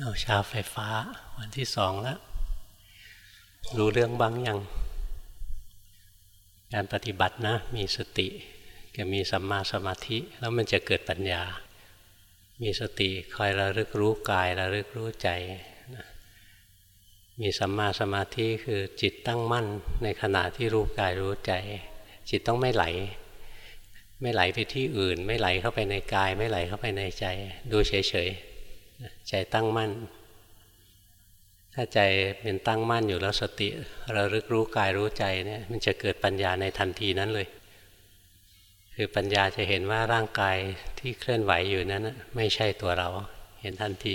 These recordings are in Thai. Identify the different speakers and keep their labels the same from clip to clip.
Speaker 1: เอาชาไฟฟ้า วันที่สองแล้วรู้เรื่องบ้างยังการปฏิบัตินะ มีสติจะมีสัมมาสมาธิ แล้วมันจะเกิดปัญญา มีสติคอยระลึกรู้กายระลึกรู้ใจมีสัมมาสมาธิคือจิตตั้งมั่นในขณะที่รู้กายรู้ใจ จิตต้องไม่ไหล ไม่ไหลไปที่อื่น ไม่ไหลเข้าไปในกาย ไม่ไหลเข้าไปในใจ ดูเฉยๆ ใจตั้งมั่น ถ้าใจเป็นตั้งมั่นอยู่แล้วสติระลึกรู้กายรู้ใจเนี่ยมันจะเกิดปัญญาในทันทีนั้นเลย คือปัญญาจะเห็นว่าร่างกายที่เคลื่อนไหวอยู่นั้นไม่ใช่ตัวเราเห็นทันที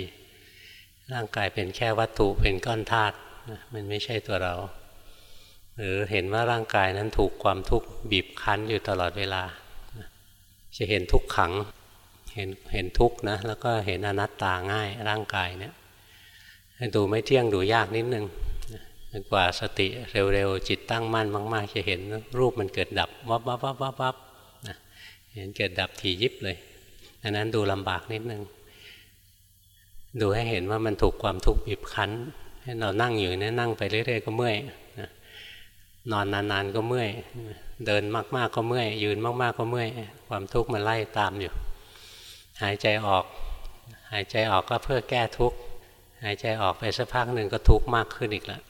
Speaker 1: ร่างกายเป็นแค่วัตถุเป็นก้อนธาตุมันไม่ใช่ตัวเรา หรือเห็นว่าร่างกายนั้นถูกความทุกข์บีบคั้นอยู่ตลอดเวลา จะเห็นทุกขัง เห็นเห็นทุกข์นะแล้วก็เห็นอนัตตาง่ายร่างกายเนี่ยดูไม่เที่ยงดูยากนิดนึงกว่าสติเร็วๆจิตตั้งมั่นมาก ๆ จะเห็นรูปมันเกิดดับวับวับวับวับวับเห็นเกิดดับถี่ยิบเลยอันนั้นดูลำบากนิดนึง ดูให้เห็นว่ามันถูกความทุกข์บีบคั้น ให้เรานั่งอยู่นี่นั่งไปเรื่อยๆก็เมื่อยนอนนานๆก็เมื่อย เดินมากๆก็เมื่อย ยืนมากๆก็เมื่อย ความทุกข์มันไล่ตามอยู่ หายใจออก หายใจออกก็เพื่อแก้ทุกข์หายใจออกไปสักพักหนึ่งก็ทุกข์มากขึ้นอีกแล้ว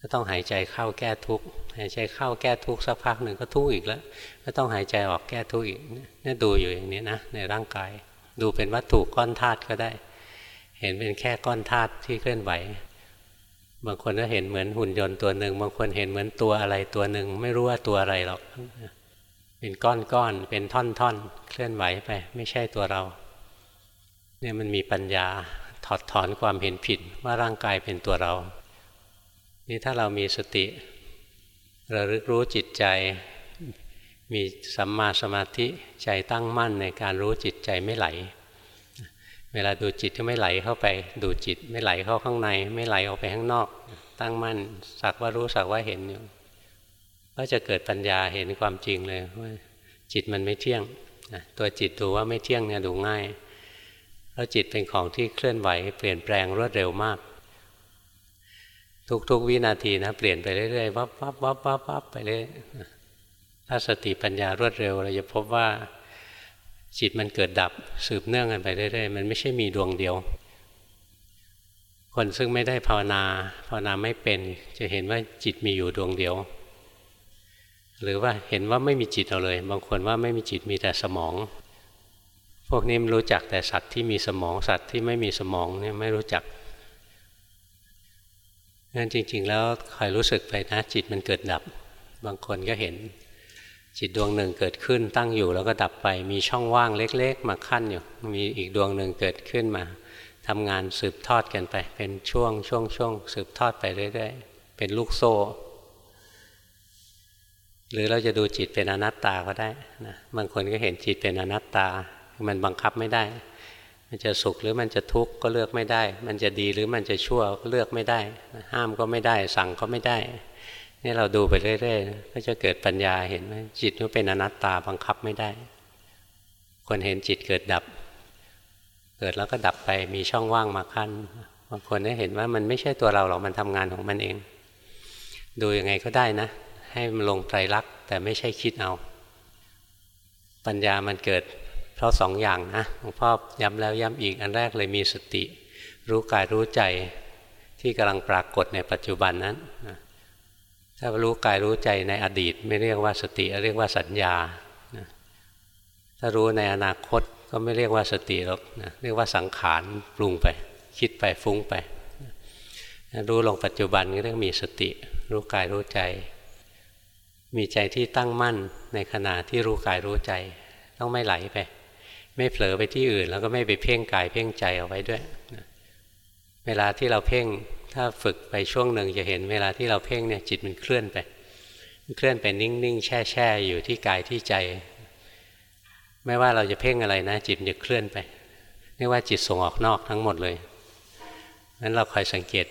Speaker 1: ก็ต้องหายใจเข้าแก้ทุกข์หายใจเข้าแก้ทุกข์สักพักหนึ่งก็ทุกข์อีกแล้ว ก็ต้องหายใจออกแก้ทุกข์อีกนี่ดูอยู่อย่างนี้นะในร่างกาย ดูเป็นวัตถุก้อนธาตุก็ได้ เห็นเป็นแค่ก้อนธาตุที่เคลื่อนไหว บางคนก็เห็นเหมือนหุ่นยนต์ตัวหนึ่งบางคนเห็นเหมือนตัวอะไรตัวหนึ่งไม่รู้ว่าตัวอะไรหรอก เป็นก้อนๆเป็นท่อนๆเคลื่อนไหวไป ไม่ใช่ตัวเรา เนี่ยมันมีปัญญาถอดถอนความเห็นผิดว่าร่างกายเป็นตัวเรา นี่ถ้าเรามีสติระลึกรู้จิตใจ มีสัมมาสมาธิใจตั้งมั่นในการรู้จิตใจไม่ไหล เวลาดูจิตก็ไม่ไหลเข้าไป ดูจิตไม่ไหลเข้าข้างใน ไม่ไหลออกไปข้างนอก ตั้งมั่นสักว่ารู้สักว่าเห็นอยู่ ก็จะเกิดปัญญาเห็นความจริงเลยว่าจิตมันไม่เที่ยงตัวจิตดูว่าไม่เที่ยงเนี่ยดูง่ายแล้วจิตเป็นของที่เคลื่อนไหวเปลี่ยนแปลงรวดเร็วมาก ทุกๆวินาทีนะเปลี่ยนไปเรื่อยๆวับวับวับวับวับไปเรื่อยถ้าสติปัญญารวดเร็วเราจะพบว่าจิตมันเกิดดับสืบเนื่องกันไปเรื่อยๆมันไม่ใช่มีดวงเดียว คนซึ่งไม่ได้ภาวนาภาวนาไม่เป็น จะเห็นว่าจิตมีอยู่ดวงเดียว หรือว่าเห็นว่าไม่มีจิตเอาเลย บางคนว่าไม่มีจิตมีแต่สมอง พวกนี้มันรู้จักแต่สัตว์ที่มีสมองสัตว์ที่ไม่มีสมองเนี่ยไม่รู้จักงั้นจริง ๆ แล้วคอยรู้สึกไปนะจิตมันเกิดดับ บางคนก็เห็น จิตดวงหนึ่งเกิดขึ้นตั้งอยู่แล้วก็ดับไป มีช่องว่างเล็ก ๆ มาขั้นอยู่ มีอีกดวงหนึ่งเกิดขึ้นมาทำงานสืบทอดกันไป เป็นช่วงช่วงช่วงสืบทอดไปเรื่อยๆเป็นลูกโซ่ หรือเราจะดูจิตเป็นอนัตตาก็ได้นะบางคนก็เห็นจิตเป็นอนัตตา มันบังคับไม่ได้ มันจะสุขหรือมันจะทุกข์ก็เลือกไม่ได้ มันจะดีหรือมันจะชั่วก็เลือกไม่ได้ ห้ามก็ไม่ได้ สั่งก็ไม่ได้ นี่เราดูไปเรื่อยๆ ก็จะเกิดปัญญาเห็นว่าจิตมันเป็นอนัตตาบังคับไม่ได้ คนเห็นจิตเกิดดับ เกิดแล้วก็ดับไปมีช่องว่างมาขั้น บางคนได้เห็นว่ามันไม่ใช่ตัวเราหรอกมันทำงานของมันเอง ดูยังไงก็ได้นะ ให้มันลงไตรลักษณ์แต่ไม่ใช่คิดเอา ปัญญามันเกิด เพราะสองอย่างนะหลวงพ่อย้ำแล้วย้ำอีกอันแรกเลยมีสติ รู้กายรู้ใจที่กำลังปรากฏในปัจจุบันนั้นนะถ้ารู้กายรู้ใจในอดีต ไม่เรียกว่าสติเรียกว่าสัญญาถ้ารู้ในอนาคตก็ไม่เรียกว่าสติหรอกนะเรียกว่าสังขารปรุงไป คิดไปฟุ้งไป รู้ลงปัจจุบันก็เรียกมีสติ รู้กายรู้ใจ มีใจที่ตั้งมั่นในขณะที่รู้กายรู้ใจ ต้องไม่ไหลไป ไม่เผลอไปที่อื่น แล้วก็ไม่ไปเพ่งกายเพ่งใจเอาไว้ด้วย เวลาที่เราเพ่งถ้าฝึกไปช่วงหนึ่งจะเห็นเวลาที่เราเพ่งเนี่ยจิตมันเคลื่อนไปเคลื่อนไปนิ่งๆแช่แช่อยู่ที่กายที่ใจ ไม่ว่าเราจะเพ่งอะไรนะ จิตมันจะเคลื่อนไปเรียกว่าจิตส่งออกนอกทั้งหมดเลยนั้นเราคอยสังเกต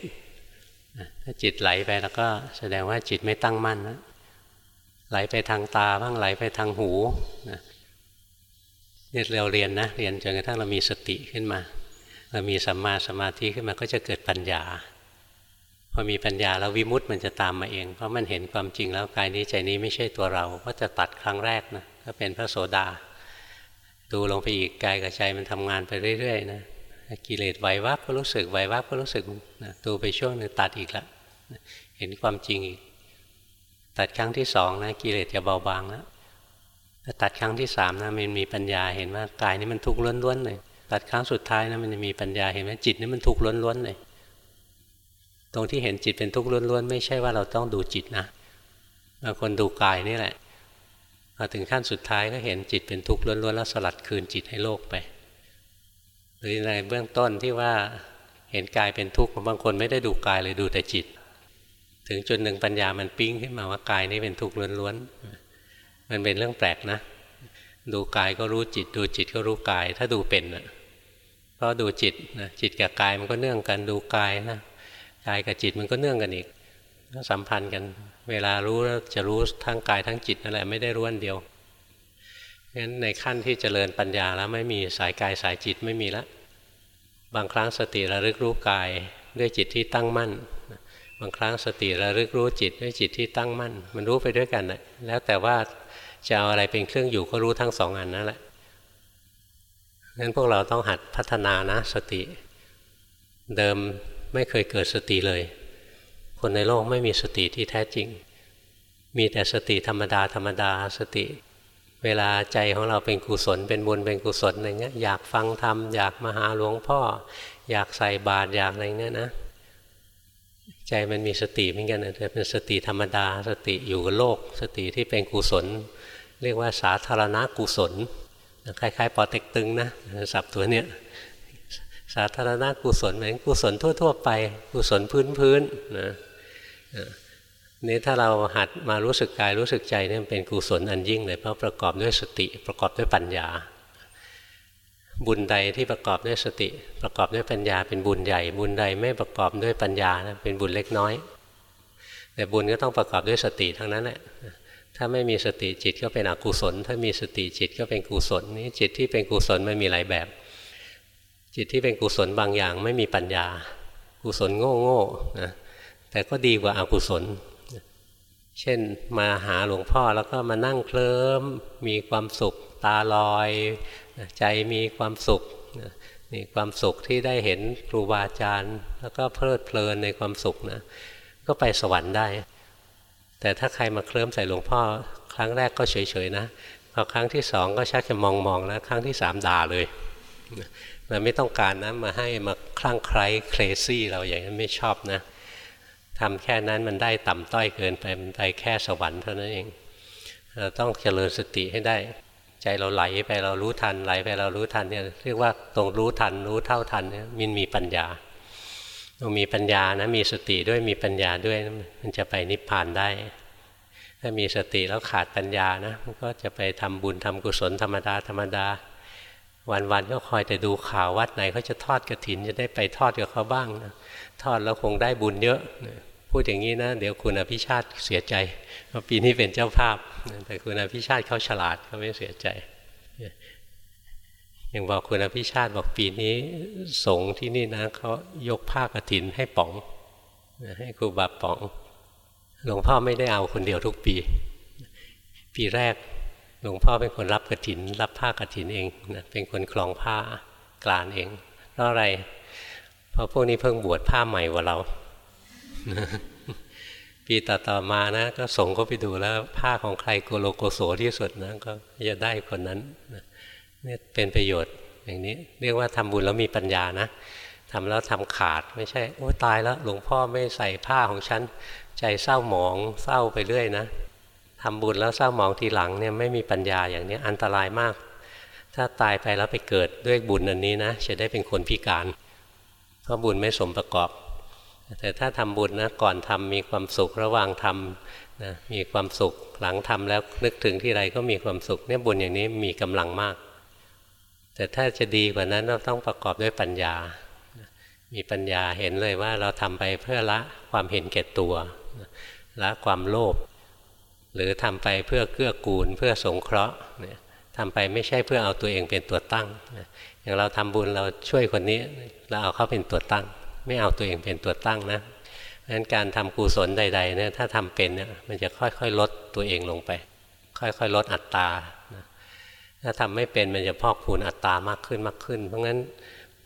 Speaker 1: ถ้าจิตไหลไปแล้วก็แสดงว่าจิตไม่ตั้งมั่นนะ ไหลไปทางตาบ้างไหลไปทางหูเนี่ยเราเรียนนะเรียนจนกระทั่งเรามีสติขึ้นมา เรามีสัมมาสมาธิขึ้นมาก็จะเกิดปัญญา พอมีปัญญาแล้ววิมุตต์มันจะตามมาเอง เพราะมันเห็นความจริงแล้วกายนี้ใจนี้ไม่ใช่ตัวเราก็จะตัดครั้งแรกนะก็เป็นพระโสดา ดูลงไปอีกกายกับใจมันทำงานไปเรื่อยๆนะกิเลสไหววับก็รู้สึกไหววับก็รู้สึกนะดูไปช่วงหนึ่งตัดอีกแล้วเห็นความจริงอีก ตัดครั้งที่สองนะกิเลสจะเบาบางแล้วตัดครั้งที่สามนะมันมีปัญญาเห็นว่ากายนี้มันทุกข์ล้วนๆเลยตัดครั้งสุดท้ายนะมันจะมีปัญญาเห็นไหมจิตนี่มันทุกข์ล้วนๆเลยตรงที่เห็นจิตเป็นทุกข์ล้วนๆไม่ใช่ว่าเราต้องดูจิตนะบางคนดูกายนี่แหละพอถึงขั้นสุดท้ายก็เห็นจิตเป็นทุกข์ล้วนๆแล้วสลัดคืนจิตให้โลกไป หรือในเบื้องต้นที่ว่าเห็นกายเป็นทุกข์บางคนไม่ได้ดูกายเลยดูแต่จิต ถึงจุดหนึ่งปัญญามันปิ้งขึ้นมาว่ากายนี้เป็นทุกข์ล้วนๆมันเป็นเรื่องแปลกนะ ดูกายก็รู้จิต ดูจิตก็รู้กาย ถ้าดูเป็นนะพราะดูจิตนะจิตกับกายมันก็เนื่องกันดูกายนะกายกับจิตมันก็เนื่องกันอีกสัมพันธ์กัน เวลารู้แล้วจะรู้ทั้งกายทั้งจิตนั่นแหละไม่ได้รู้อันเดียวงั้นในขั้นที่เจริญปัญญาแล้วไม่มีสายกายสายจิตไม่มีละ บางครั้งสติระลึกรู้กายด้วยจิตที่ตั้งมั่น บางครั้งสติระลึกรู้จิตด้วยจิตที่ตั้งมั่น มันรู้ไปด้วยกันนะแล้วแต่ว่าจะเอาอะไรเป็นเครื่องอยู่ก็รู้ทั้งสองอันนั่นแหละงั้นพวกเราต้องหัดพัฒนานะสติ เดิมไม่เคยเกิดสติเลย คนในโลกไม่มีสติที่แท้จริง มีแต่สติธรรมดาธรรมดาสติ เวลาใจของเราเป็นกุศล เป็นบุญเป็นกุศลอะไรเงี้ยอยากฟังธรรมอยากมาหาหลวงพ่อ อยากใส่บาตรอยากอะไรเงี้ยนะ ใจมันมีสติเหมือนกันแต่เป็นสติธรรมดา สติอยู่กับโลก สติที่เป็นกุศล เรียกว่าสาธารณกุศลคล้ายๆปอเต็กตึงนะสับตัวเนี้ยสาธารณกุศลเหมือนกุศลทั่ว ๆ ไป กุศลพื้นๆนะนี่ถ้าเราหัดมารู้สึกกายรู้สึกใจนี่เป็นกุศลอันยิ่งเลยเพราะประกอบด้วยสติประกอบด้วยปัญญา บุญใดที่ประกอบด้วยสติ ประกอบด้วยปัญญาเป็นบุญใหญ่ บุญใดไม่ประกอบด้วยปัญญานะเป็นบุญเล็กน้อย แต่บุญก็ต้องประกอบด้วยสติทั้งนั้นแหละถ้าไม่มีสติจิตก็เป็นอกุศล ถ้ามีสติจิตก็เป็นกุศลนี่จิตที่เป็นกุศลมันมีหลายแบบ จิตที่เป็นกุศลบางอย่างไม่มีปัญญา กุศลโง่โง่นะแต่ก็ดีกว่าอากุศล เช่นมาหาหลวงพ่อแล้วก็มานั่งเคลิ้มมีความสุขตาลอย ใจมีความสุขนี่ความสุขที่ได้เห็นครูบาอาจารย์ แล้วก็เพลิดเพลินในความสุขนะก็ไปสวรรค์ได้ แต่ถ้าใครมาเคลิ้มใส่หลวงพ่อ ครั้งแรกก็เฉยๆนะพอครั้งที่สองก็ชักจะมองๆแล้วครั้งที่สามด่าเลยเราไม่ต้องการนะมาให้มาคลั่งไคล้เคลซี่เราอย่างนั้นไม่ชอบนะทำแค่นั้นมันได้ต่ำต้อยเกินไปมันได้แค่สวรรค์เท่านั้นเองเราต้องเจริญสติให้ได้ ใจเราไหลไปเรารู้ทันไหลไปเรารู้ทันเนี่ยเรียกว่าตรงรู้ทันรู้เท่าทันเนี่ยมันมีปัญญาต้องมีปัญญานะมีสติด้วยมีปัญญาด้วยมันจะไปนิพพานได้ ถ้ามีสติแล้วขาดปัญญานะมันก็จะไปทำบุญทำกุศลธรรมดาธรรมดา วันๆก็คอยแต่ดูข่าววัดไหนเขาจะทอดกระถินจะได้ไปทอดกับเขาบ้างนะทอดแล้วคงได้บุญเยอะ พูดอย่างนี้นะ เดี๋ยวคุณอภิชาติเสียใจเพราะปีนี้เป็นเจ้าภาพ แต่คุณอภิชาติเขาฉลาดเขาไม่เสียใจอย่างบอกคุณอภิชาติบอกปีนี้สงที่นี่นะเขายกผ้ากรถินให้ป๋องให้ครูบาป๋อง หลวงพ่อไม่ได้เอาคนเดียวทุกปี ปีแรกหลวงพ่อเป็นคนรับกรถิน รับผ้ากรถินเองนะเป็นคนคลองผ้ากลานเองเพราะอะไร เพราะพวกนี้เพิ่งบวชผ้าใหม่กว่าเรา ปีต่อๆมานะ ก็ส่งเขาไปดูแล้ว ผ้าของใครโกโลโกโสที่สุดนะก็จะได้คนนั้นเนี่ยเป็นประโยชน์อย่างนี้ เรียกว่าทำบุญแล้วมีปัญญานะทำแล้วทำขาดไม่ใช่ โอ้ตายแล้ว หลวงพ่อไม่ใส่ผ้าของฉัน ใจเศร้าหมองเศร้าไปเรื่อยนะทำบุญแล้วเศร้าหมองทีหลังเนี่ยไม่มีปัญญาอย่างนี้อันตรายมาก ถ้าตายไปแล้วไปเกิดด้วยบุญอันนี้นะจะได้เป็นคนพิการ เพราะบุญไม่สมประกอบ แต่ถ้าทำบุญนะก่อนทำมีความสุขระหว่างทำนะมีความสุขหลังทำแล้วนึกถึงที่ไรก็มีความสุขเนี่ยบุญอย่างนี้มีกำลังมาก แต่ถ้าจะดีกว่านั้นเราต้องประกอบด้วยปัญญา มีปัญญาเห็นเลยว่าเราทำไปเพื่อละความเห็นแก่ตัวละความโลภหรือทำไปเพื่อเกื้อกูลเพื่อสงเคราะห์ทำไปไม่ใช่เพื่อเอาตัวเองเป็นตัวตั้งอย่างเราทำบุญเราช่วยคนนี้เราเอาเขาเป็นตัวตั้ง ไม่เอาตัวเองเป็นตัวตั้งนะเพราะฉะนั้นการทำกุศลใดๆเนี่ยถ้าทำเป็นเนี่ยมันจะค่อยๆลดตัวเองลงไป ค่อยๆลดอัตตาถ้าทำไม่เป็นมันจะพอกพูนอัตตามากขึ้นมากขึ้น เพราะงั้น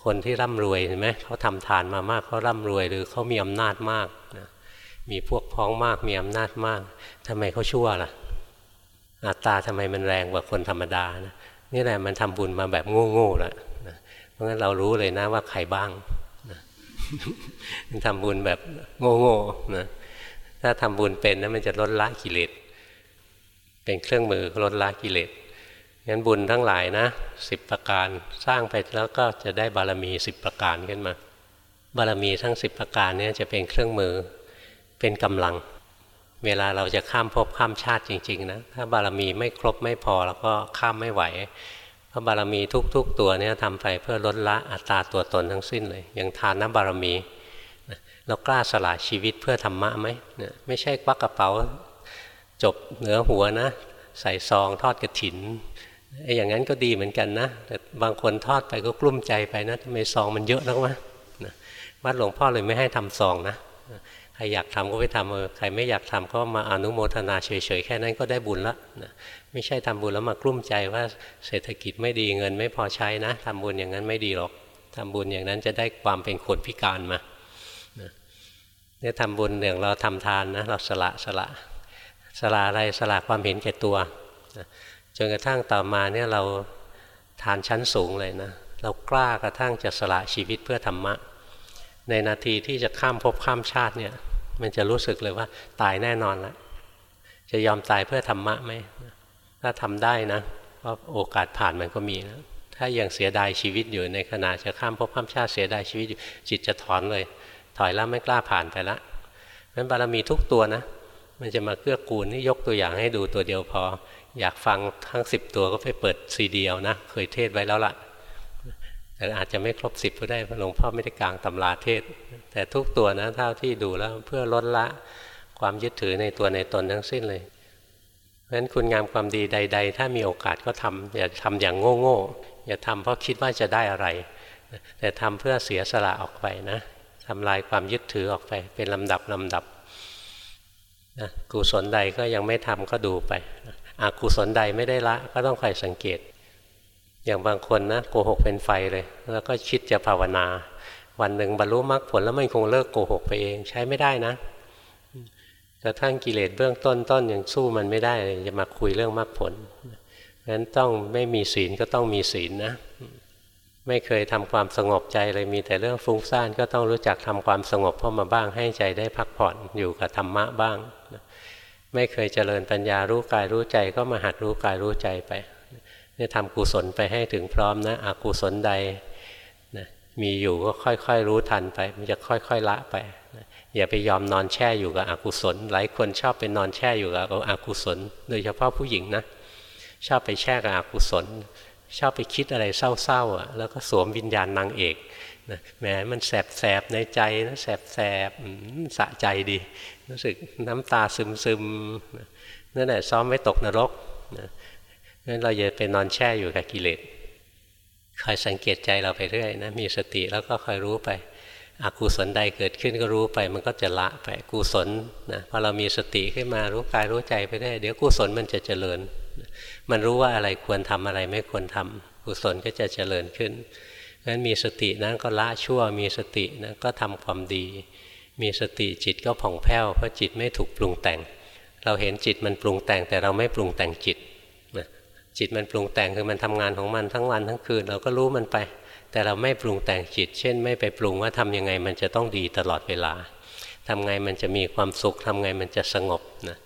Speaker 1: คนที่ร่ำรวยเห็นไหมเขาทำทานมามากเขาร่ำรวยหรือเขามีอำนาจมากนะมีพวกพ้องมากมีอำนาจมากทำไมเขาชั่วล่ะ อัตตาทำไมมันแรงกว่าคนธรรมดานะนี่แหละมันทำบุญมาแบบโง่ๆแล้วนะเพราะงั้นเรารู้เลยนะว่าใครบ้าง ทำบุญแบบโง่ๆนะถ้าทำบุญเป็นนะมันจะลดละกิเลสเป็นเครื่องมือลดละกิเลสงั้นบุญทั้งหลายนะสิบประการสร้างไปแล้วก็จะได้บารมีสิบประการขึ้นมา บารมีทั้งสิบประการนี้จะเป็นเครื่องมือเป็นกำลัง เวลาเราจะข้ามภพข้ามชาติจริง ๆ นะ ถ้าบารมีไม่ครบไม่พอแล้วก็ข้ามไม่ไหว ระบารมีทุก ๆ ตัวเนี้ทำไปเพื่อลดละอัตตาตัวตนทั้งสิ้นเลย อย่างทานน้ำบารมีเรากล้าสละชีวิตเพื่อธรรมะไหมไม่ใช่ควักกระเป๋าจบเหนือหัวนะ ใส่ซองทอดกระถินไอ้อย่างนั้นก็ดีเหมือนกันนะ แต่บางคนทอดไปก็กลุ้มใจไปนะทำไมซองมันเยอะนักวะวัดหลวงพ่อเลยไม่ให้ทำซองนะ ใครอยากทำก็ไปทำเออใครไม่อยากทำก็มาอนุโมทนาเฉยๆ แค่นั้นก็ได้บุญละนะไม่ใช่ทำบุญแล้วมากลุ้มใจว่าเศรษฐกิจไม่ดีเงินไม่พอใช้นะทำบุญอย่างนั้นไม่ดีหรอกทำบุญอย่างนั้นจะได้ความเป็นคนพิการมาเนี่ยทำบุญอย่างเราทำทานนะเราสละสละสละอะไรสละความเห็นแก่ตัวจนกระทั่งต่อมาเนี่ยเราทานชั้นสูงเลยนะ เรากล้ากระทั่งจะสละชีวิตเพื่อธรรมะ ในนาทีที่จะข้ามภพข้ามชาติเนี่ย มันจะรู้สึกเลยว่าตายแน่นอนแล้วจะยอมตายเพื่อธรรมะไหมถ้าทำได้นะเพราะโอกาสผ่านมันก็มีนะถ้ายังเสียดายชีวิตอยู่ในขณะจะข้ามภพข้ามชาติเสียดายชีวิตอยู่จิตจะถอนเลย ถอยแล้วไม่กล้าผ่านไปละเพราะบารมีทุกตัวนะ มันจะมาเกื้อกูลนี่ยกตัวอย่างให้ดูตัวเดียวพอ อยากฟังทั้งสิบตัวก็ไปเปิดซีดีเอานะ เคยเทศไว้แล้วล่ะ แต่อาจจะไม่ครบสิบก็ได้หลวงพ่อไม่ได้กลางตำราเทศ แต่ทุกตัวนะเท่าที่ดูแล้วเพื่อลดละความยึดถือในตัวในตนทั้งสิ้นเลยเพราะฉะนั้นคุณงามความดีใด ๆ ถ้ามีโอกาสก็ทำอย่าทำอย่างโง่ๆอย่าทำเพราะคิดว่าจะได้อะไร แต่ทำเพื่อเสียสละออกไปนะทำลายความยึดถือออกไปเป็นลำดับลำดับนะกุศลใดก็ยังไม่ทำก็ดูไปอกุศลใดไม่ได้ละก็ต้องคอยสังเกต อย่างบางคนนะโกหกเป็นไฟเลย แล้วก็คิดจะภาวนา วันหนึ่งบรรลุมรรคผลแล้วมันคงเลิกโกหกไปเองใช้ไม่ได้นะกระทั่งกิเลสเบื้องต้นต้นยังสู้มันไม่ได้จะมาคุยเรื่องมรรคผลเพราะฉะนั้นต้องไม่มีศีลก็ต้องมีศีลนะ ไม่เคยทำความสงบใจเลยมีแต่เรื่องฟุ้งซ่านก็ต้องรู้จักทำความสงบเข้ามาบ้างให้ใจได้พักผ่อนอยู่กับธรรมะบ้าง ไม่เคยเจริญปัญญารู้กายรู้ใจก็มาหัดรู้กายรู้ใจไป เนี่ยทำกุศลไปให้ถึงพร้อมนะอกุศลใดนะมีอยู่ก็ค่อยๆรู้ทันไป มันจะค่อยๆละไปนะอย่าไปยอมนอนแช่อยู่กับอกุศล หลายคนชอบไปนอนแช่อยู่กับอกุศล โดยเฉพาะผู้หญิงนะชอบไปแช่กับอกุศล ชอบไปคิดอะไรเศร้าๆอะแล้วก็สวมวิญญาณนางเอกนะแหมมันแสบๆในใจนะแสบๆสะใจดี รู้สึกน้ำตาซึมซึมนั่นแหละซ้อมไม่ตกนรกนะ งั้นเราอย่าไปนอนแช่อยู่กับกิเลสคอยสังเกตใจเราไปเรื่อยนะมีสติแล้วก็คอยรู้ไปอกุศลใดเกิดขึ้นก็รู้ไป มันก็จะละไปกุศลนะพอเรามีสติขึ้นมารู้กายรู้ใจไปได้ เดี๋ยวกุศลมันจะเจริญ มันรู้ว่าอะไรควรทำอะไรไม่ควรทำกุศลก็จะเจริญขึ้นงั้นมีสตินะก็ละชั่วมีสตินะก็ทำความดี มีสติจิตก็ผ่องแผ้วเพราะจิตไม่ถูกปรุงแต่ง เราเห็นจิตมันปรุงแต่งแต่เราไม่ปรุงแต่งจิต จิตมันปรุงแต่งคือมันทำงานของมันทั้งวันทั้งคืนเราก็รู้มันไป แต่เราไม่ปรุงแต่งจิต เช่น ไม่ไปปรุงว่าทํำยังไงมันจะต้องดีตลอดเวลาทำไงมันจะมีความสุขทำไงมันจะสงบนะ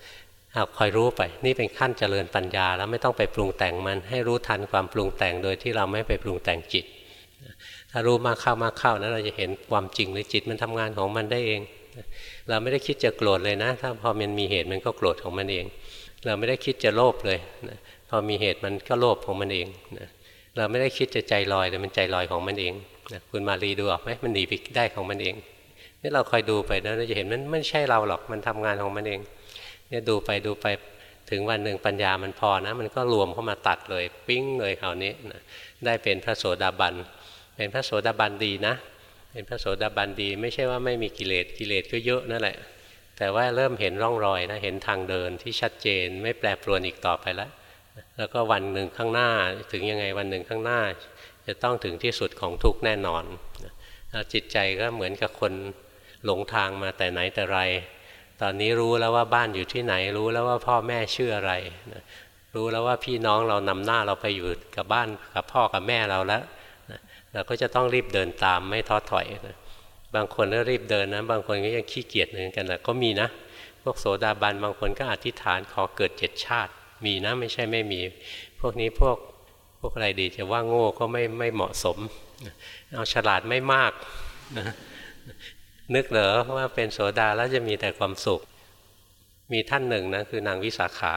Speaker 1: เอาคอยรู้ไป นี่เป็นขั้นเจริญปัญญา แล้วไม่ต้องไปปรุงแต่งมันให้รู้ทันความปรุงแต่งโดยที่เราไม่ไปปรุงแต่งจิต ถ้ารู้มากเข้ามากเข้านะเราจะเห็นความจริงเลยจิตมันทำงานของมันได้เอง เราไม่ได้คิดจะโกรธเลยนะ ถ้าพอมันมีเหตุมันก็โกรธของมันเอง เราไม่ได้คิดจะโลภเลยนะ พอมีเหตุมันก็โลภของมันเองนะเราไม่ได้คิดจะใจลอยแต่มันใจลอยของมันเองนะคุณมารีดูออกไหมมันหนีไปได้ของมันเองนี่เราคอยดูไปนะเราจะเห็นมันไม่ใช่เราหรอกมันทำงานของมันเองเนี่ยดูไปดูไปถึงวันหนึ่งปัญญามันพอนะ มันก็รวมเข้ามาตัดเลยปิ้งเลยคราวนี้นะได้เป็นพระโสดาบันเป็นพระโสดาบันดีนะ เป็นพระโสดาบันดี ไม่ใช่ว่าไม่มีกิเลสกิเลสก็เยอะนั่นแหละ แต่ว่าเริ่มเห็นร่องรอยนะเห็นทางเดินที่ชัดเจนไม่แปรปรวนอีกต่อไปแล้ว แล้วก็วันหนึ่งข้างหน้าถึงยังไงวันหนึ่งข้างหน้า จะต้องถึงที่สุดของทุกแน่นอนจิตใจก็เหมือนกับคนหลงทางมาแต่ไหนแต่ไร ตอนนี้รู้แล้วว่าบ้านอยู่ที่ไหน รู้แล้วว่าพ่อแม่ชื่ออะไร รู้แล้วว่าพี่น้องเรานำหน้าเราไปอยู่กับบ้านกับพ่อกับแม่เราแล้วเราก็จะต้องรีบเดินตามไม่ท้อถอยนะบางคนก็รีบเดินนะบางคนก็ยังขี้เกียจเหมือนกันแหละก็มีนะ พวกโสดาบันบางคนก็อธิษฐานขอเกิดเจ็ดชาติ มีนะไม่ใช่ไม่มี พวกนี้พวกพวกอะไรดีจะว่าโง่ก็ไม่ไม่เหมาะสม เอาฉลาดไม่มากนึกเหรอว่าเป็นโสดาแล้วจะมีแต่ความสุข มีท่านหนึ่งนะคือนางวิสาขา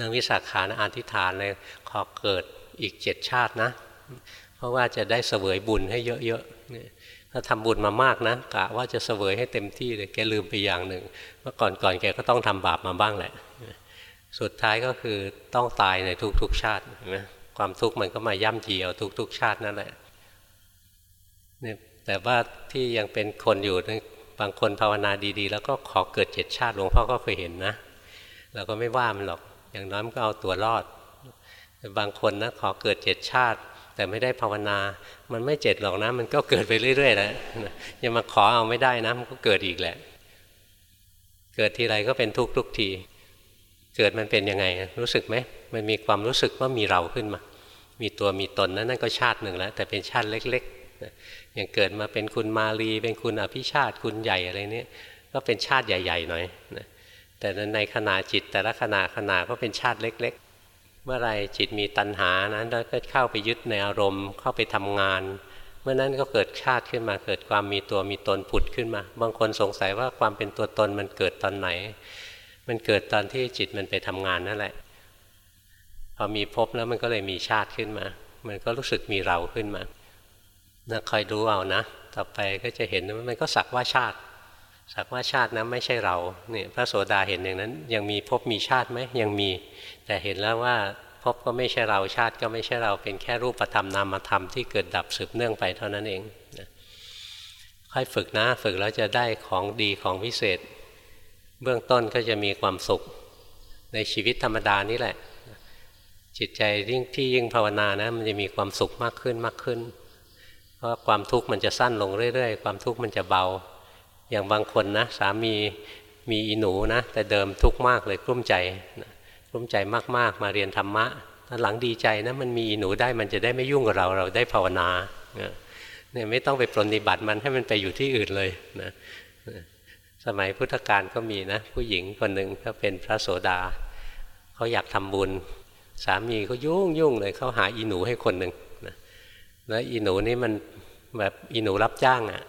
Speaker 1: นางวิสาขานะอธิษฐานเลยขอเกิดอีกเจ็ดชาตินะ เพราะว่าจะได้เสวยบุญให้เยอะๆถ้าทำบุญมามากนะกะว่าจะเสวยให้เต็มที่เลยแกลืมไปอย่างหนึ่งเมื่อก่อนก่อนแกก็ต้องทำบาปมาบ้างแหละ สุดท้ายก็คือต้องตายในทุกๆชาตินะความทุกข์มันก็มาย่ำยีเอาทุกๆชาตินั่นแหละเนี่ยแต่ว่าที่ยังเป็นคนอยู่บางคนภาวนาดีๆ แล้วก็ขอเกิดเจ็ดชาติหลวงพ่อก็เคยเห็นนะเราก็ไม่ว่ามันหรอกอย่างน้อยมันก็เอาตัวรอดแต่บางคนนะขอเกิดเจ็ดชาติ แต่ไม่ได้ภาวนา มันไม่เจ็ดหรอกนะ มันก็เกิดไปเรื่อยๆแล้วยังมาขอเอาไม่ได้นะมันก็เกิดอีกแหละ เกิดทีไรก็เป็นทุกทุกที เกิดมันเป็นยังไง รู้สึกไหมมันมีความรู้สึกว่ามีเราขึ้นมา มีตัวมีตนนั้นนั่นก็ชาติหนึ่งแล้ว แต่เป็นชาติเล็กอย่างเกิดมาเป็นคุณมาลี เป็นคุณอภิชาติคุณใหญ่อะไรนี้ก็เป็นชาติใหญ่ ๆ หน่อยนะแต่ในขณะจิตแต่ละขณะขณะก็เป็นชาติเล็ก ๆ เมื่อไรจิตมีตัณหานั้นแล้วก็เข้าไปยึดในอารมณ์ เข้าไปทำงาน เมื่อนั้นก็เกิดชาติขึ้นมา เกิดความมีตัวมีตนผุดขึ้นมา บางคนสงสัยว่าความเป็นตัวตนมันเกิดตอนไหน มันเกิดตอนที่จิตมันไปทำงานนั่นแหละ พอมีภพแล้วมันก็เลยมีชาติขึ้นมา มันก็รู้สึกมีเราขึ้นมานะคอยดูเอานะ ต่อไปก็จะเห็นว่ามันก็สักว่าชาติ สักว่าชาตินะไม่ใช่เราเนี่ยพระโสดาเห็นอย่างนั้น ยังมีภพมีชาติไหมยังมี แต่เห็นแล้วว่าภพก็ไม่ใช่เราชาติก็ไม่ใช่เราเป็นแค่รูปธรรมนามธรรมที่เกิดดับสืบเนื่องไปเท่านั้นเองนะค่อยฝึกนะฝึกแล้วจะได้ของดีของพิเศษ เบื้องต้นก็จะมีความสุขในชีวิตธรรมดานี่แหละ จิตใจยิ่งที่ยิ่งภาวนานะมันจะมีความสุขมากขึ้นมากขึ้น เพราะความทุกข์มันจะสั้นลงเรื่อยๆ ความทุกข์มันจะเบา อย่างบางคนนะสามีมีอีหนูนะ แต่เดิมทุกข์มากเลยกลุ้มใจกลุ้มใจมากๆ มาเรียนธรรมะตอนหลังดีใจนะมันมีอีหนูได้มันจะได้ไม่ยุ่งกับเราเราได้ภาวนาเนี่ยไม่ต้องไปปรนิบัติมันให้มันไปอยู่ที่อื่นเลยนะ สมัยพุทธกาลก็มีนะ ผู้หญิงคนหนึ่งก็เป็นพระโสดาเขาอยากทำบุญ สามีเขายุ่งยุ่งเลยเขาหาอีหนูให้คนหนึ่งแล้วอีหนูนี่มันแบบอีหนูรับจ้างอะ่ะ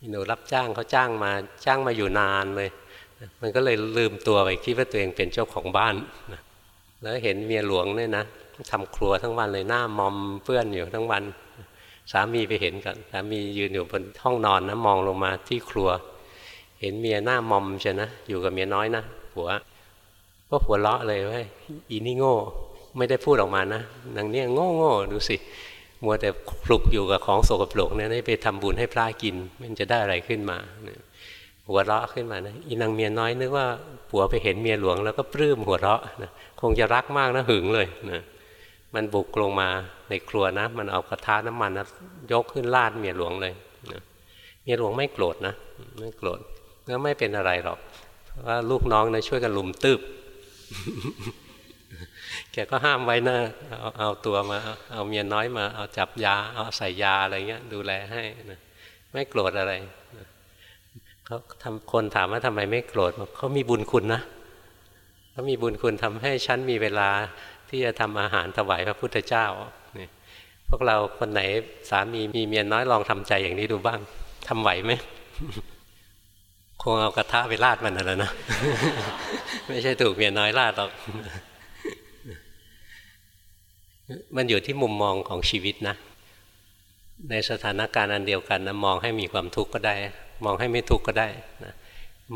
Speaker 1: อีหนูรับจ้างเขาจ้างมาจ้างมาอยู่นานเลยมันก็เลยลืมตัวไปคิดว่าตัวเองเป็นเจ้าของบ้านแล้วเห็นเมียหลวงเนี่ยนะทำครัวทั้งวันเลยหน้ามอมเปื้อนอยู่ทั้งวัน สามีไปเห็นกันสามียืนอยู่บนห้องนอนนะมองลงมาที่ครัว เห็นเมียหน้ามอมใช่นะ อยู่กับเมียน้อยนะหัวก็หัวเราะเลยว่าอีนี่โง่ ไม่ได้พูดออกมานะนางเนี่ยโง่โง่ดูสิ มัวแต่ปลุกอยู่กับของโสกปรกเนี่ยไปทำบุญให้พระกิน มันจะได้อะไรขึ้นมาหัวเราะขึ้นมานะอีนางเมียน้อยนึกว่าผัวไปเห็นเมียหลวงแล้วก็ปลื้มหัวเราะนะคงจะรักมากนะหึงเลยนะมันบุกลงมาในครัวนะ มันเอากระทะน้ำมันนะยกขึ้นลาดเมียหลวงเลยนะเมียหลวงไม่โกรธนะไม่โกรธ แล้วไม่เป็นอะไรหรอกว่าลูกน้องนะช่วยกันลุมตืบแกก็ห้ามไว้นะเอาเอาตัวมา เอาเมียน้อยมา เอาจับยา เอาใส่ยาอะไรเงี้ย ดูแลให้นะไม่โกรธอะไรเขาทำคนถามว่าทำไมไม่โกรธเขามีบุญคุณนะเขามีบุญคุณทำให้ฉันมีเวลาที่จะทำอาหารถวายพระพุทธเจ้านี่พวกเราคนไหนสามีมีเมียน้อยลองทำใจอย่างนี้ดูบ้างทำไหวไหม คงเอากระทะไปลาดมันแล้วนะ ไม่ใช่ถูกเมียน้อยลาดหรอก มันอยู่ที่มุมมองของชีวิตนะ ในสถานการณ์อันเดียวกันนะมองให้มีความทุกข์ก็ได้ มองให้ไม่ทุกข์ก็ได้นะ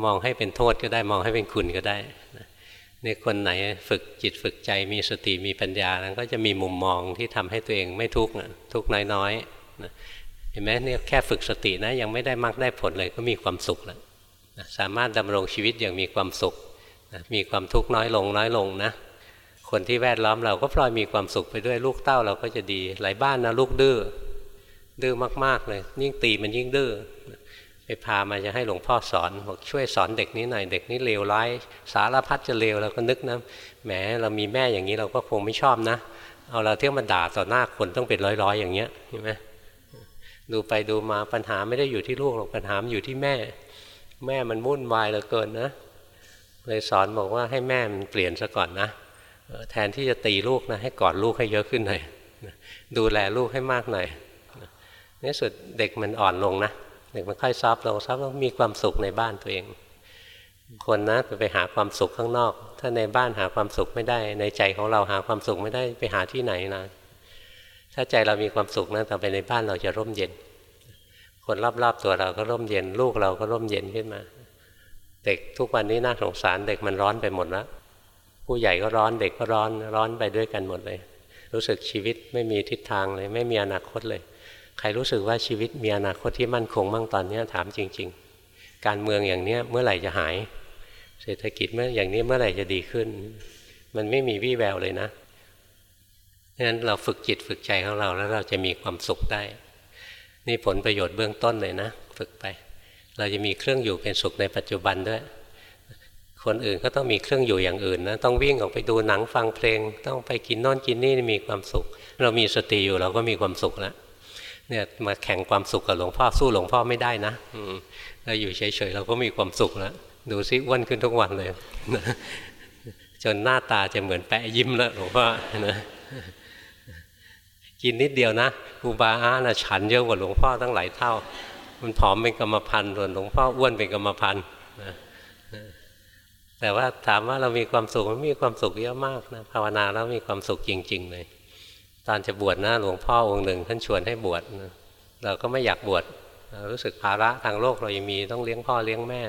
Speaker 1: มองให้เป็นโทษก็ได้ มองให้เป็นคุณก็ได้นะนี่คนไหนฝึกจิตฝึกใจมีสติมีปัญญาแล้วก็จะมีมุมมองที่ทำให้ตัวเองไม่ทุกข์ทุกข์น้อยๆเห็นไหมเนี่ยแค่ฝึกสตินะยังไม่ได้มากได้ผลเลยก็มีความสุขแล้ว สามารถดำรงชีวิตอย่างมีความสุขมีความทุกข์น้อยลงน้อยลงนะคนที่แวดล้อมเราก็พลอยมีความสุขไปด้วยลูกเต้าเราก็จะดี หลายบ้านนะลูกดื้อดื้อมากๆเลย ยิ่งตีมันยิ่งดื้อไปพามาจะให้หลวงพ่อสอนบอกช่วยสอนเด็กนี้หน่อยเด็กนี้เลวร้ายสารพัดจะเลวเราก็นึกนะแหมเรามีแม่อย่างนี้เราก็คงไม่ชอบนะ เอาเราเที่ยวมาด่าต่อหน้าคนต้องเป็นร้อยๆอย่างเงี้ยเห็นไหมดูไปดูมาปัญหาไม่ได้อยู่ที่ลูกหรอกปัญหาอยู่ที่แม่ แม่มันวุ่นวายเหลือเกินนะเลยสอนบอกว่าให้แม่มันเปลี่ยนซะก่อนนะแทนที่จะตีลูกนะให้กอดลูกให้เยอะขึ้นหน่อยดูแลลูกให้มากหน่อยนี่สุดเด็กมันอ่อนลงนะเด็กมันค่อยซอฟลงซอฟลงมีความสุขในบ้านตัวเอง คนนะไปหาความสุขข้างนอก ถ้าในบ้านหาความสุขไม่ได้ ในใจของเราหาความสุขไม่ได้ไปหาที่ไหนนะถ้าใจเรามีความสุขนะต่อไปในบ้านเราจะร่มเย็น คนรอบๆตัวเราก็ร่มเย็น ลูกเราก็ร่มเย็นขึ้นมา เด็กทุกวันนี้น่าสงสารเด็กมันร้อนไปหมดแล้วผู้ใหญ่ก็ร้อนเด็กก็ร้อนร้อนไปด้วยกันหมดเลย รู้สึกชีวิตไม่มีทิศทางเลย ไม่มีอนาคตเลย ใครรู้สึกว่าชีวิตมีอนาคตที่มั่นคงมั่งตอนนี้ถามจริง ๆ การเมืองอย่างเนี้ยเมื่อไหร่จะหาย เศรษฐกิจเมื่ออย่างนี้เมื่อไหร่จะดีขึ้น มันไม่มีวี่แววเลยนะดังนั้นเราฝึกจิตฝึกใจของเราแล้วเราจะมีความสุขได้ นี่ผลประโยชน์เบื้องต้นเลยนะ ฝึกไป เราจะมีเครื่องอยู่เป็นสุขในปัจจุบันด้วย คนอื่นก็ต้องมีเครื่องอยู่อย่างอื่นนะต้องวิ่งออกไปดูหนังฟังเพลง ต้องไปกินนอนกินนี่มีความสุข เรามีสติอยู่เราก็มีความสุขแล้วเนี่ยมาแข่งความสุขกับหลวงพ่อสู้หลวงพ่อไม่ได้นะเราอยู่เฉยๆเราก็มีความสุขแล้วดูซิอ้วนขึ้นทุกวันเลยจนหน้าตาจะเหมือนแปะยิ้มแล้วหลวงพ่อนะ กินนิดเดียวนะครูบาอานะฉันเยอะกว่าหลวงพ่อตั้งหลายเท่า มันผอมเป็นกรรมพันธุ์ส่วนหลวงพ่ออ้วนเป็นกรรมพันธุ์แต่ว่าถามว่าเรามีความสุขมันมีความสุขเยอะมากนะภาวนาแล้วมีความสุขจริง ๆ เลย ตอนจะบวชนะหลวงพ่อองค์หนึ่งท่านชวนให้บวชเราก็ไม่อยากบวชรู้สึกภาระทางโลกเรายังมีต้องเลี้ยงพ่อเลี้ยงแม่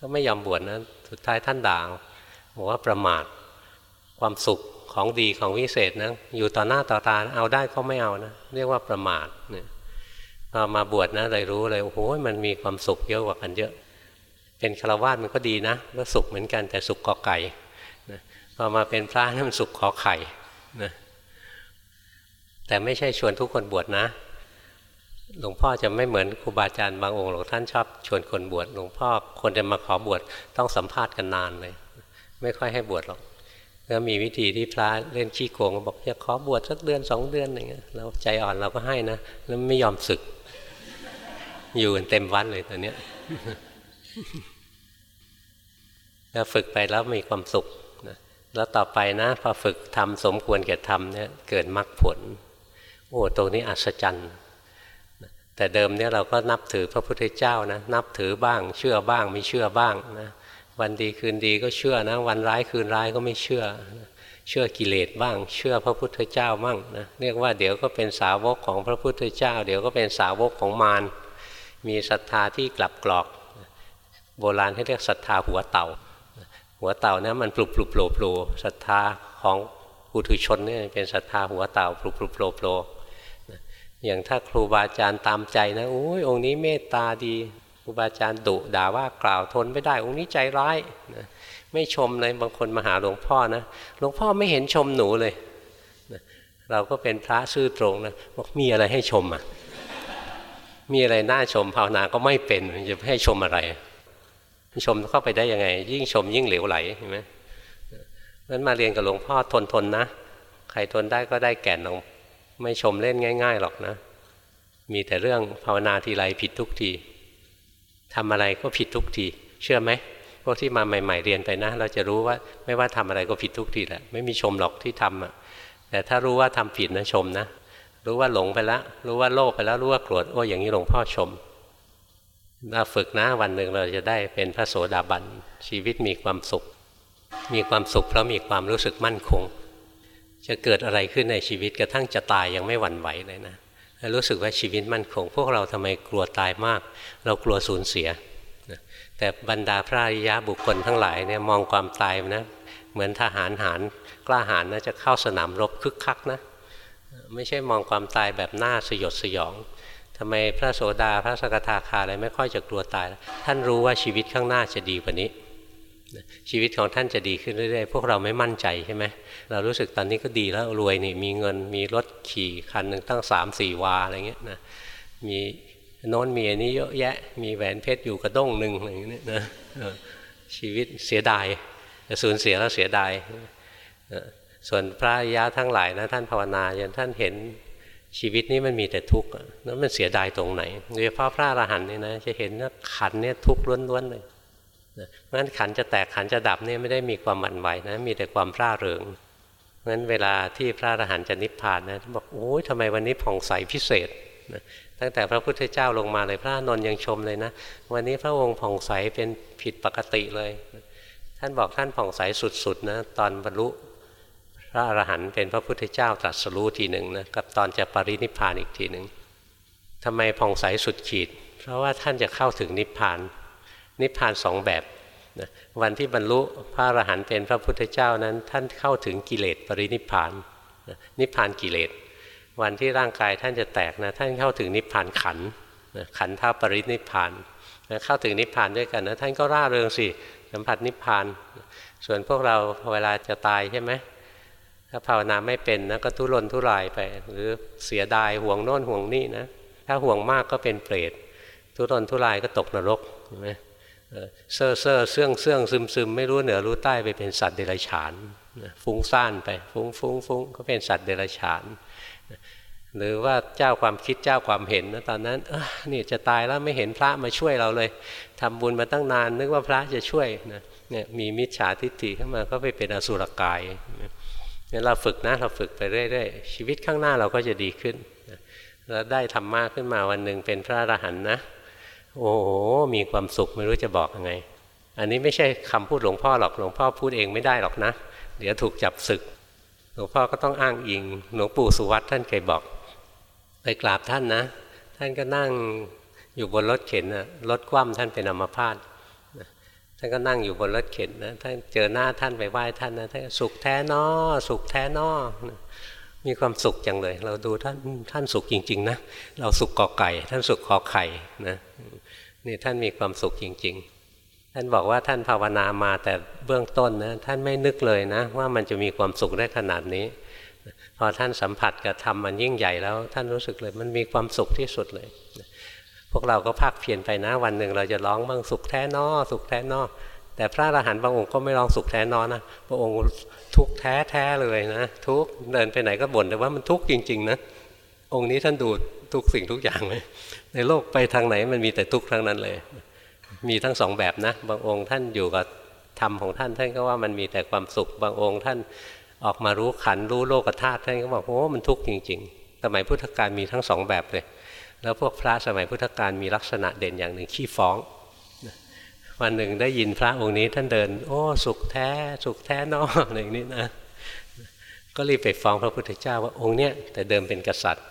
Speaker 1: ก็ไม่ยอมบวชนะสุดท้ายท่านด่าบอกว่าประมาท ความสุขของดีของวิเศษนะอยู่ต่อหน้าต่อตาเอาได้ก็ไม่เอานะเรียกว่าประมาทเนี่ยพอมาบวชนะเลยรู้เลยโอ้โหมันมีความสุขเยอะกว่ากันเยอะ เป็นฆราวาสมันก็ดีนะก็สุขเหมือนกันแต่สุขกอไก่พอมาเป็นพระนั่นมันสุขขอไข่นะแต่ไม่ใช่ชวนทุกคนบวชนะ หลวงพ่อจะไม่เหมือนครูบาอาจารย์บางองค์หลวงท่านชอบชวนคนบวชหลวงพ่อคนจะมาขอบวชต้องสัมภาษณ์กันนานเลย ไม่ค่อยให้บวชหรอก แล้วมีวิธีที่พระเล่นชี้โกงบอกจะขอบวชสักเดือนสองเดือนอย่างเงี้ยเราใจอ่อนเราก็ให้นะแล้วไม่ยอมศึก อยู่กันเต็มวันเลยตอนเนี้ยแล้วฝึกไปแล้วมีความสุขนะแล้วต่อไปนะพอฝึกทำสมควรแก่ทำเนี่ยเกิดมรรคผล โอ้ตรงนี้อัศจรรย์แต่เดิมเนี่ยเราก็นับถือพระพุทธเจ้านะนับถือบ้าง เชื่อบ้างไม่เชื่อบ้างนะ วันดีคืนดีก็เชื่อนะ วันร้ายคืนร้ายก็ไม่เชื่อ เชื่อกิเลสบ้าง เชื่อพระพุทธเจ้าบ้างนะเรียกว่าเดี๋ยวก็เป็นสาวกของพระพุทธเจ้า เดี๋ยวก็เป็นสาวกของมารมีศรัทธาที่กลับกรอก โบราณให้เรียกศรัทธาหัวเต่า หัวเต่านี่มันปลุกปลุกโผล่โผล่ศรัทธาของปุถุชนเนี่ยเป็นศรัทธาหัวเต่าปลุกปลุกโผล่โผล่อย่างถ้าครูบาอาจารย์ตามใจนะโอ้ยองค์นี้เมตตาดี รูบาอาจารย์ดุด่าว่ากล่าวทนไม่ได้ องค์นี้ใจร้ายนะไม่ชมเลยบางคนมาหาหลวงพ่อนะหลวงพ่อไม่เห็นชมหนูเลยนะเราก็เป็นพระซื่อตรงนะบอกมีอะไรให้ชมอะมีอะไรน่าชมภาวนาก็ไม่เป็นจะให้ชมอะไร ชมเข้าไปได้ยังไง ยิ่งชมยิ่งเหลวไหลเห็นไหมนั้นมาเรียนกับหลวงพ่อทนทนนะใครทนได้ก็ได้แก่นลงไม่ชมเล่นง่าย ๆ หรอกนะ มีแต่เรื่องภาวนาทีไรผิดทุกที ทำอะไรก็ผิดทุกที เชื่อไหมพวกที่มาใหม่ ๆเรียนไปนะ เราจะรู้ว่าไม่ว่าทำอะไรก็ผิดทุกทีแหละไม่มีชมหรอกที่ทำอะแต่ถ้ารู้ว่าทำผิดนะชมนะ รู้ว่าหลงไปแล้วรู้ว่าโลภไปแล้วรู้ว่าโกรธโอ้อย่างนี้หลวงพ่อชมเราฝึกนะวันหนึ่งเราจะได้เป็นพระโสดาบันชีวิตมีความสุข มีความสุขเพราะมีความรู้สึกมั่นคง จะเกิดอะไรขึ้นในชีวิตกระทั่งจะตายยังไม่หวั่นไหวเลยนะ รู้สึกว่าชีวิตมั่นคง พวกเราทำไมกลัวตายมาก เรากลัวสูญเสีย แต่บรรดาพระอริยะบุคคลทั้งหลายเนี่ยมองความตายนะเหมือนทหารหารกล้าหาญนะจะเข้าสนามรบคึกคักนะไม่ใช่มองความตายแบบหน้าสยดสยองทำไมพระโสดาพระสกทาคาอะไรไม่ค่อยจะกลัวตาย ท่านรู้ว่าชีวิตข้างหน้าจะดีกว่านี้ ชีวิตของท่านจะดีขึ้นเรื่อยๆ พวกเราไม่มั่นใจใช่ไหมเรารู้สึกตอนนี้ก็ดีแล้วรวยนี่มีเงินมีรถขี่คันหนึ่งตั้งสามสี่วาอะไรเงี้ยนะมีโน้นมีอันนี้เยอะแยะ มีแหวนเพชรอยู่กระด้งหนึ่งอะไรเงี้ยนะชีวิตเสียดายสูญเสียแล้วเสียดายส่วนพระยะทั้งหลายนะท่านภาวนาจนท่านเห็นชีวิตนี้มันมีแต่ทุกข์แล้วมันเสียดายตรงไหนโดยเฉพาะพระอรหันต์เนี่ยนะจะเห็นว่าขันเนี่ยทุกข์ล้วนๆเลย เพราะฉะนั้นขันจะแตกขันจะดับเนี่ยไม่ได้มีความหวั่นไหวนะมีแต่ความร่าเริงเพราะฉะนั้นเวลาที่พระอรหันต์จะนิพพานนะบอกโอ้ยทำไมวันนี้ผ่องใสพิเศษนะตั้งแต่พระพุทธเจ้าลงมาเลยพระนนยังชมเลยนะ วันนี้พระองค์ผ่องใสเป็นผิดปกติเลย ท่านบอกท่านผ่องใสสุดๆนะตอนบรรลุพระอรหันต์เป็นพระพุทธเจ้าตรัสรู้ทีหนึ่งนะกับตอนจะปรินิพพานอีกทีหนึ่งทำไมผ่องใสสุดขีด เพราะว่าท่านจะเข้าถึงนิพพาน นิพพานสองแบบนะวันที่บรรลุพระอรหันต์เป็นพระพุทธเจ้านั้น ท่านเข้าถึงกิเลสปรินิพพานนะนิพพานกิเลส วันที่ร่างกายท่านจะแตกนะท่านเข้าถึงนิพพานขันนะขันท่าปรินิพพานนะเข้าถึงนิพพานด้วยกันนะท่านก็ร่าเริงสิสัมผัสนิพพาน ส่วนพวกเราเวลาจะตายใช่ไหมถ้าภาวนาไม่เป็นนะก็ทุรนทุรายไป หรือเสียดายห่วงโน่นห่วงนี่นะถ้าห่วงมากก็เป็นเปรตทุรนทุรายก็ตกนรกใช่ไหม เซ่อเซ่อเสื่องเสื่องซึมซึมไม่รู้เหนือรู้ใต้ไปเป็นสัตว์เดรัจฉานฟุ้งซ่านไปฟุ้งฟุ้งฟุ้งก็เป็นสัตว์เดรัจฉาน หรือว่าเจ้าความคิดเจ้าความเห็นนะตอนนั้นนี่จะตายแล้วไม่เห็นพระมาช่วยเราเลยทำบุญมาตั้งนานนึกว่าพระจะช่วยนะเนี่ยมีมิจฉาทิฏฐิขึ้นมาก็ไปเป็นอสุรกายเนี่ยเราฝึกนะเราฝึกไปเรื่อยๆชีวิตข้างหน้าเราก็จะดีขึ้นแล้วได้ธรรมะขึ้นมาวันหนึ่งเป็นพระอรหันต์นะ โอ้โหมีความสุขไม่รู้จะบอกยังไง อันนี้ไม่ใช่คำพูดหลวงพ่อหรอกหลวงพ่อพูดเองไม่ได้หรอกนะ เดี๋ยวถูกจับศึก หลวงพ่อก็ต้องอ้างอิง หลวงปู่สุวัตท่านเคยบอกไปกราบท่านนะ ท่านก็นั่งอยู่บนรถเข็นนะรถคว่ำท่านเป็นอัมพาตท่านก็นั่งอยู่บนรถเข็นนะท่านเจอหน้าท่านไปไหว้ท่านนะท่านสุขแท้นอสุขแท้นอ มีความสุขจังเลย เราดูท่านท่านสุขจริง ๆ นะ เราสุขกอไก่ ท่านสุขขอไข่นะนี่ท่านมีความสุขจริง ๆ ท่านบอกว่าท่านภาวนามาแต่เบื้องต้นนะท่านไม่นึกเลยนะ ว่ามันจะมีความสุขได้ขนาดนี้ พอท่านสัมผัสกับธรรมมันยิ่งใหญ่แล้ว ท่านรู้สึกเลยมันมีความสุขที่สุดเลย พวกเราก็ภาคเพียรไปนะวันหนึ่งเราจะร้องบ้างสุขแท้นอสุขแท้นอ แต่พระอรหันต์บางองค์ก็ไม่ร้องสุขแท้นอนนะพระองค์ทุกแท้แท้เลยนะทุกเดินไปไหนก็บ่นแต่ว่ามันทุกจริง ๆ นะ องค์นี้ท่านดูทุกสิ่งทุกอย่างเลยในโลกไปทางไหนมันมีแต่ทุกทั้งนั้นเลย มีทั้งสองแบบนะ บางองค์ท่านอยู่กับธรรมของท่านท่านก็ว่ามันมีแต่ความสุขบางองค์ท่านออกมารู้ขันรู้โลกธาตุท่านก็บอกโอ้มันทุกข์จริง ๆ สมัยพุทธกาลมีทั้งสองแบบเลย แล้วพวกพระสมัยพุทธกาลมีลักษณะเด่นอย่างหนึ่งขี้ฟ้อง วันหนึ่งได้ยินพระองค์นี้ท่านเดิน โอ้ สุขแท้ สุขแท้นออะไรอย่างนี้นะก็รีบไปฟ้องพระพุทธเจ้าว่าองค์เนี้ยแต่เดิมเป็นกษัตริย์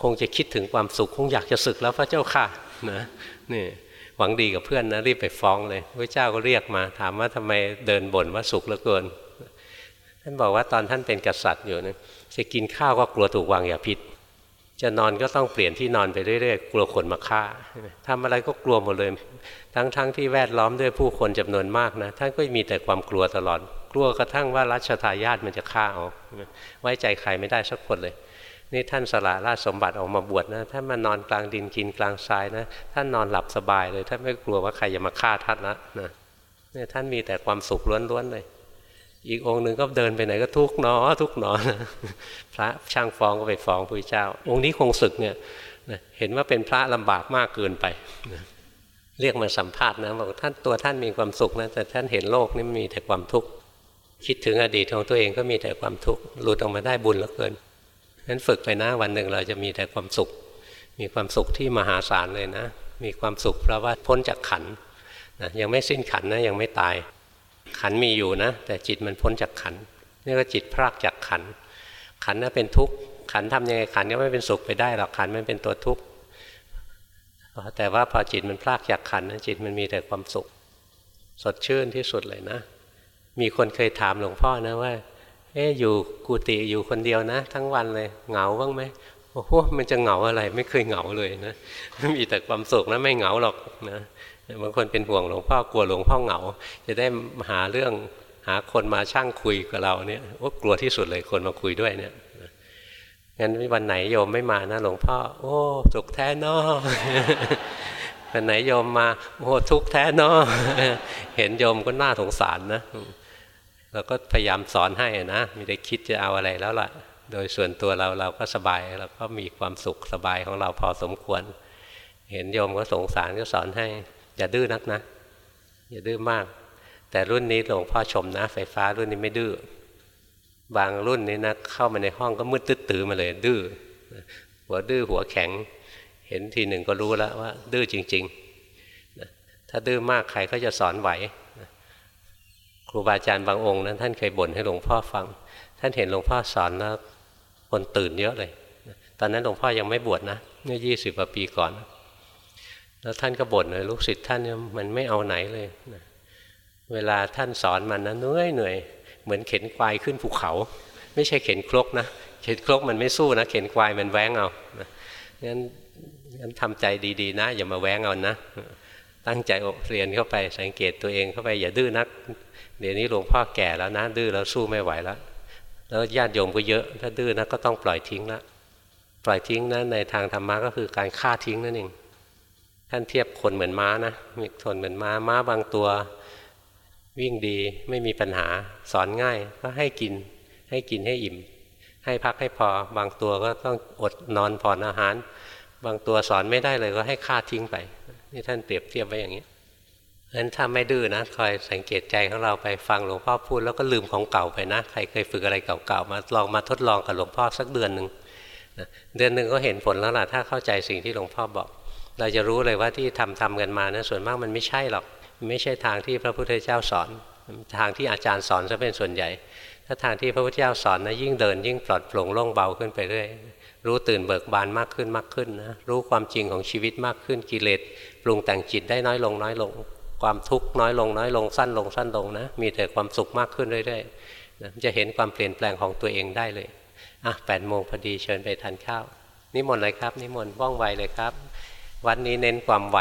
Speaker 1: คงจะคิดถึงความสุขคงอยากจะศึกแล้วพระเจ้าค่ะนะนี่หวังดีกับเพื่อนนะรีบไปฟ้องเลยพระเจ้าก็เรียกมา ถามว่าทำไมเดินบ่นว่าสุขเหลือเกิน ท่านบอกว่าตอนท่านเป็นกษัตริย์อยู่นะจะกินข้าวก็กลัวถูกวางยาพิษ จะนอนก็ต้องเปลี่ยนที่นอนไปเรื่อยๆ กลัวคนมาฆ่าทำอะไรก็กลัวหมดเลย ทั้งๆทที่แวดล้อมด้วยผู้คนจำนวนมากนะท่านก็มีแต่ความกลัวตลอด กลัวกระทั่งว่ารัชทายาทมันจะฆ่าเอาไว้ใจใครไม่ได้สักคนเลย นี่ท่านสละราชสมบัติออกมาบวชนะท่านมานอนกลางดินกินกลางทรายนะท่านนอนหลับสบายเลยท่านไม่กลัวว่าใครจะมาฆ่าท่านนะนะนี่ท่านมีแต่ความสุขล้วนๆเลย อีกองค์หนึ่งก็เดินไปไหนก็ทุกหนอทุกหนอพระช่างฟ้องก็ไปฟ้องพระเจ้า องค์นี้คงศึกเนี่ยเห็นว่าเป็นพระลำบากมากเกินไป เรียกมาสัมภาษณ์นะบอกท่านตัวท่านมีความสุขนะแต่ท่านเห็นโลกนี่มีแต่ความทุกข์คิดถึงอดีตของตัวเองก็มีแต่ความทุกข์หลุดออกมาได้บุญแล้วเกินนั้นฝึกไปนะวันหนึ่งเราจะมีแต่ความสุข มีความสุขที่มหาศาลเลยนะ มีความสุขเพราะว่าพ้นจากขันนะยังไม่สิ้นขันนะยังไม่ตาย ขันมีอยู่นะ แต่จิตมันพ้นจากขันนี่ก็จิตพรากจากขัน ขันน่ะเป็นทุกข์ขันทำยังไงขันก็ไม่เป็นสุขไปได้หรอกขันมันเป็นตัวทุกข์แต่ว่าพอจิตมันพรากจากขันจิตมันมีแต่ความสุข สดชื่นที่สุดเลยนะ มีคนเคยถามหลวงพ่อนะว่า เอ๊อยู่กุฏิอยู่คนเดียวนะ ทั้งวันเลยเหงาบ้างไหมโอ้โหมันจะเหงาอะไรไม่เคยเหงาเลยนะมีแต่ความสุขนะไม่เหงาหรอกนะ บางคนเป็นห่วงหลวงพ่อกลัวหลวงพ่อเหงา จะได้หาเรื่องหาคนมาช่างคุยกับเราเนี่ยโอ้กลัวที่สุดเลยคนมาคุยด้วยเนี่ยงั้นวันไหนโยมไม่มานะหลวงพ่อ โอ้สุขแท้นอวันไหนโยมมา โอ้ทุกแท้นอเห็นโยมก็น่าสงสารนะเราก็พยายามสอนให้นะไม่ได้คิดจะเอาอะไรแล้วล่ะ โดยส่วนตัวเราเราก็สบายเราก็มีความสุขสบายของเราพอสมควร เห็นโยมก็สงสารก็สอนให้ อย่าดื้อนักนะ อย่าดื้อมาก แต่รุ่นนี้หลวงพ่อชมนะ ไฟฟ้ารุ่นนี้ไม่ดื้อบางรุ่นนี้นะเข้ามาในห้องก็มืดตื้อตือมาเลย ดื้อหัวดื้อหัวแข็ง เห็นทีหนึ่งก็รู้แล้วว่า ดื้อจริงๆ ถ้าดื้อมากใครก็จะสอนไหวครูบาอาจารย์บางองค์นั้นท่านเคยบ่นให้หลวงพ่อฟัง ท่านเห็นหลวงพ่อสอนแล้วคนตื่นเยอะเลย ตอนนั้นหลวงพ่อยังไม่บวชนะเมื่อยี่สิบกว่าปีก่อน แล้วท่านก็บ่นเลยลูกศิษย์ท่านมันไม่เอาไหนเลยเวลาท่านสอนมันนะเหนื่อยเหนื่อยเหมือนเข็นควายขึ้นภูเขา ไม่ใช่เข็นครกนะเข็นครกมันไม่สู้นะเข็นควายมันแว้งเอางั้นงั้นทำใจดีๆ นะ อย่ามาแว้งเอานะตั้งใจเรียนเข้าไปสังเกตตัวเองเข้าไปอย่าดื้อนัก เดี๋ยวนี้หลวงพ่อแก่แล้วนะ ดื้อแล้วสู้ไม่ไหวแล้วแล้วญาติโยมก็เยอะ ถ้าดื้อนะก็ต้องปล่อยทิ้งละปล่อยทิ้งนะในทางธรรมะก็คือการฆ่าทิ้งนั่นเอง ท่านเทียบคนเหมือนม้านะมีคนเหมือนม้าม้าบางตัว วิ่งดีไม่มีปัญหาสอนง่ายก็ให้กิน ให้กินให้อิ่ม ให้พักให้พอบางตัวก็ต้องอดนอนผ่อนอาหาร บางตัวสอนไม่ได้เลยก็ให้ฆ่าทิ้งไปนี่ท่านเปรียบเทียบไว้อย่างนี้เพราะฉะนั้นถ้าไม่ดื้อนะคอยสังเกตใจของเราไปฟังหลวงพ่อพูดแล้วก็ลืมของเก่าไปนะใครเคยฝึกอะไรเก่าๆมาลองมาทดลองกับหลวงพ่อสักเดือนหนึ่งเดือนหนึ่งก็เห็นผลแล้วล่ะถ้าเข้าใจสิ่งที่หลวงพ่อบอก เราจะรู้เลยว่าที่ทำทำกันมานะส่วนมากมันไม่ใช่หรอกไม่ใช่ทางที่พระพุทธเจ้าสอน ทางที่อาจารย์สอนจะเป็นส่วนใหญ่ ถ้าทางที่พระพุทธเจ้าสอนนะยิ่งเดิน ยิ่งปลอดโปร่งโล่งเบาขึ้นไปเรื่อยรู้ตื่นเบิกบานมากขึ้นมากขึ้นนะรู้ความจริงของชีวิตมากขึ้นกิเลสปรุงแต่งจิตได้น้อยลงน้อยลง ความทุกข์น้อยลงน้อยลงสั้นลงสั้นลงนะมีแต่ความสุขมากขึ้นเรื่อยๆนะจะเห็นความเปลี่ยนแปลงของตัวเองได้เลยอะแปดโมงพอดีเชิญไปทานข้าวนิมนต์เลยครับนิมนต์ว่องไวเลยครับ วันนี้เน้นความไว